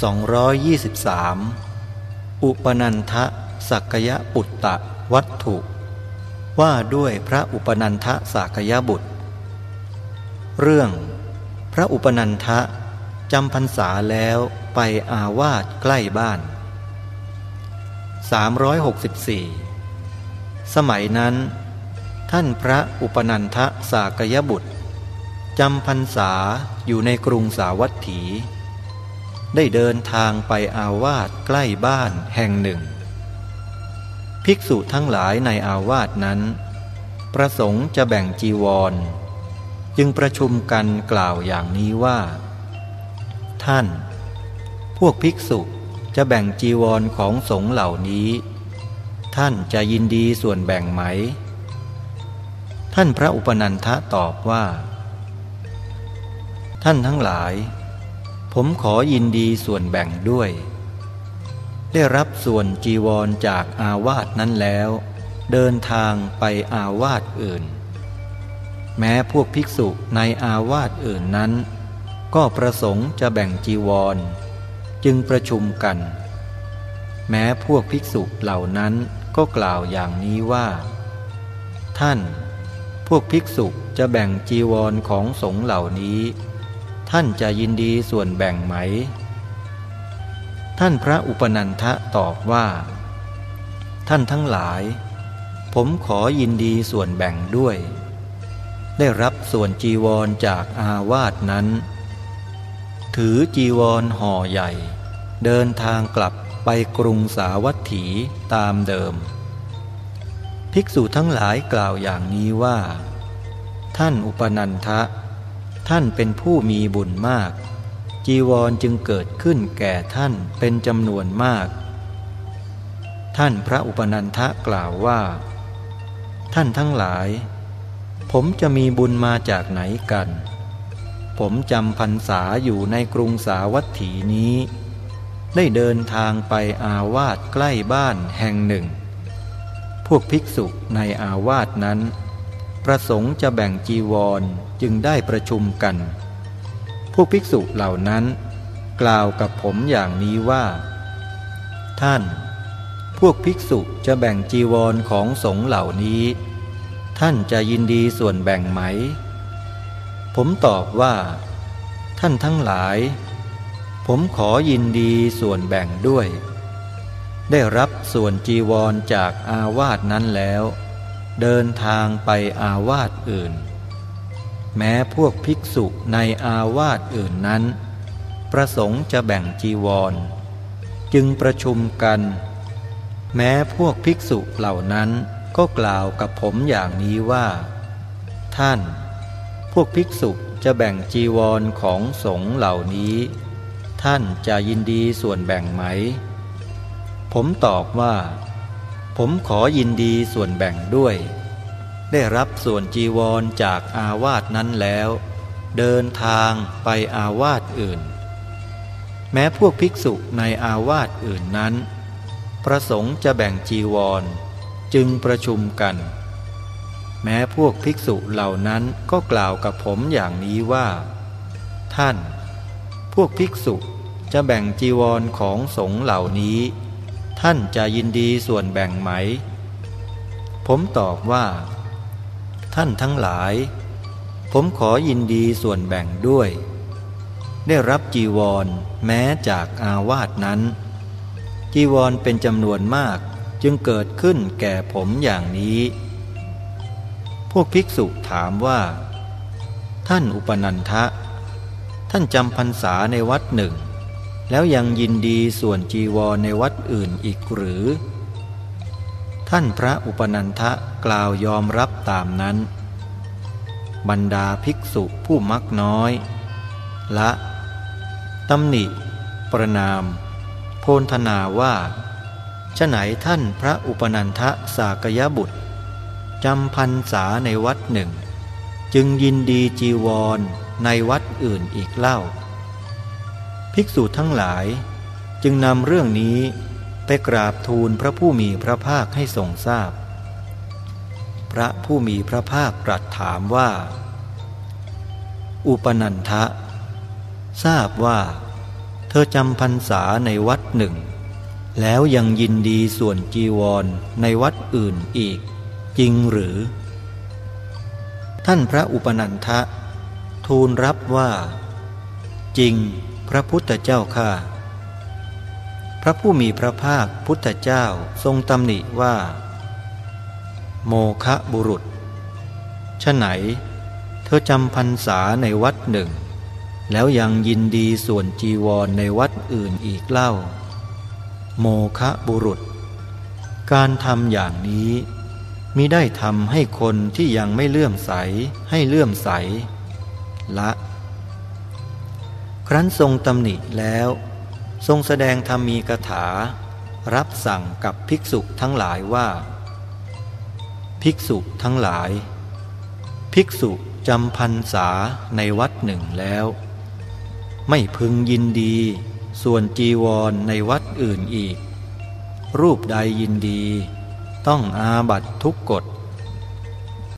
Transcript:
223 อุปนันทะสักยะปุตตะวัตถุ ว่าด้วยพระอุปนันทะสักยะบุตร เรื่อง พระอุปนันทะจำพรรษาแล้วไปอาวาสใกล้บ้าน 364 สมัยนั้น ท่านพระอุปนันทะสากยบุตรจำพรรษาอยู่ในกรุงสาวัตถี ได้เดินทางไปอาวาสใกล้บ้านแห่งหนึ่ง ภิกษุทั้งหลายในอาวาสนั้น ประสงค์จะแบ่งจีวร จึงประชุมกันกล่าวอย่างนี้ว่า ท่าน พวกภิกษุจะแบ่งจีวรของสงฆ์เหล่านี้ ท่านจะยินดีส่วนแบ่งไหม ท่านพระอุปนันทะตอบว่า ท่านทั้งหลาย ผมขอยินดีส่วนแบ่งด้วย ได้รับส่วนจีวรจากอาวาสนั้นแล้ว เดินทางไปอาวาสอื่น แม้พวกภิกษุในอาวาสอื่นนั้น ก็ประสงค์จะแบ่งจีวร จึงประชุมกัน แม้พวกภิกษุเหล่านั้นก็กล่าวอย่างนี้ว่า ท่าน พวกภิกษุจะแบ่งจีวรของสงฆ์เหล่านี้ ท่านจะยินดีส่วนแบ่งไหม ท่านพระอุปนันทะตอบว่า ท่านทั้งหลาย ผมขอยินดีส่วนแบ่งด้วย ได้รับส่วนจีวรจากอาวาสนั้น ถือจีวรห่อใหญ่ เดินทางกลับไปกรุงสาวัตถีตามเดิม ภิกษุทั้งหลายกล่าวอย่างนี้ว่า ท่านอุปนันทะ ท่านเป็นผู้มีบุญมาก จีวรจึงเกิดขึ้นแก่ท่านเป็นจำนวนมาก ท่านพระอุปนันทะกล่าวว่า ท่านทั้งหลาย ผมจะมีบุญมาจากไหนกัน ผมจำพรรษาอยู่ในกรุงสาวัตถีนี้ ได้เดินทางไปอาวาสใกล้บ้านแห่งหนึ่ง พวกภิกษุในอาวาสนั้น ประสงค์จะแบ่งจีวรจึงได้ประชุมกันพวกภิกษุเหล่านั้น กล่าวกับผมอย่างนี้ว่า ท่าน พวกภิกษุจะแบ่งจีวรของสงฆ์เหล่านี้ ท่านจะยินดีส่วนแบ่งไหม ผมตอบว่า ท่านทั้งหลาย ผมขอยินดีส่วนแบ่งด้วย ได้รับส่วนจีวรจากอาวาสนั้นแล้ว เดินทางไปอาวาสอื่น แม้พวกภิกษุในอาวาสอื่นนั้น ประสงค์จะแบ่งจีวร จึงประชุมกัน แม้พวกภิกษุเหล่านั้นก็กล่าวกับผมอย่างนี้ว่า ท่าน พวกภิกษุจะแบ่งจีวรของสงฆ์เหล่านี้ ท่านจะยินดีส่วนแบ่งไหม ผมตอบว่า ผมขอยินดีส่วนแบ่งด้วย ได้รับส่วนจีวรจากอาวาสนั้นแล้ว เดินทางไปอาวาสอื่น แม้พวกภิกษุในอาวาสอื่นนั้น ประสงค์จะแบ่งจีวรจึงประชุมกัน แม้พวกภิกษุเหล่านั้นก็กล่าวกับผมอย่างนี้ว่า ท่าน พวกภิกษุจะแบ่งจีวรของสงฆ์เหล่านี้ ท่านจะยินดีส่วนแบ่งไหม ผมตอบว่า ท่านทั้งหลาย ผมขอยินดีส่วนแบ่งด้วย ได้รับจีวรแม้จากอาวาสนั้น จีวรเป็นจำนวนมากจึงเกิดขึ้นแก่ผมอย่างนี้ พวกภิกษุถามว่า ท่านอุปนันทะ ท่านจำพรรษาในวัดหนึ่ง แล้วยังยินดีส่วนจีวรในวัดอื่นอีกหรือ ท่านพระอุปนันทะกล่าวยอมรับตามนั้น บรรดาภิกษุผู้มักน้อย ละตำหนิ ประนาม โพนธนาว่าฉไหนท่านพระอุปนันทะสากยบุตรจำพันษาในวัดหนึ่ง จึงยินดีจีวรในวัดอื่นอีกเล่า ภิกษุทั้งหลาย จึงนำเรื่องนี้ไปกราบทูลพระผู้มีพระภาคให้ทรงทราบพพระผู้มีพระภาคตรัสถามว่า อุปนันทะ ทราบว่า เธอจำพรรษาในวัดหนึ่ง แล้วยังยินดีส่วนจีวรในวัดอื่นอีก จริงหรือ ท่านพระอุปนันทะ ทูลรับว่า จริง พระพุทธเจ้าข้าพระผู้มีพระภาคพุทธเจ้าทรงตำหนิว่า โมคะบุรุษฉไหน เธอจำพรรษาในวัดหนึ่ง แล้วยังยินดีส่วนจีวรในวัดอื่นอีกเล่า โมคะบุรุษ การทำอย่างนี้มิได้ทำให้คนที่ยังไม่เลื่อมใสให้เลื่อมใส ละ ครั้นทรงตำหนิแล้ว ทรงแสดงธรรมีกถา รับสั่งกับภิกษุทั้งหลายว่า ภิกษุทั้งหลาย ภิกษุจำพรรษาในวัดหนึ่งแล้ว ไม่พึงยินดี ส่วนจีวรในวัดอื่นอีก รูปใดยินดี ต้องอาบัตทุกกฎ